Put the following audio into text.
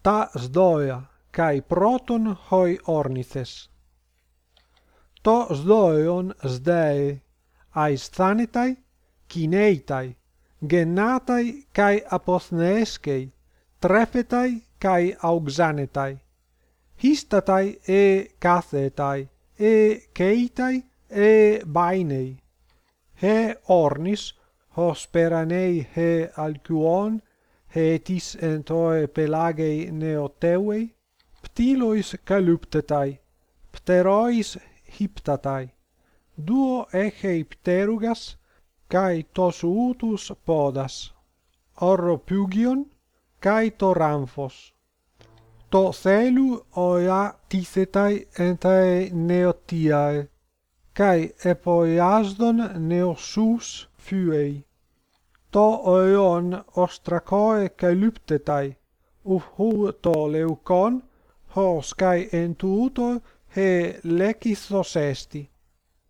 τα σδόια καί πρώτον χοί όρνηθες. Το σδόιον σδέε, αισθάνηται, κινέται, γεννάται καί αποθνέσκει, τρέφεται καί kai Χίσταται ε κάθεται, ε e ε βαίνε. Ε όρνης, hos peranei he alcuon hetis en toe pelagei neoteuei, ptilois calyptetai, pterois hyptatai, duo echei pterugas, kai tos utus podas, orro pugion, kai To thelu oia tithetai entae neotiae, kai epoiasdon neosus fuei το αιών οστρακόε καλύπτεται, ουφούτο λευκόν, leukon καί εν τούτο χε λεκιθος έστι.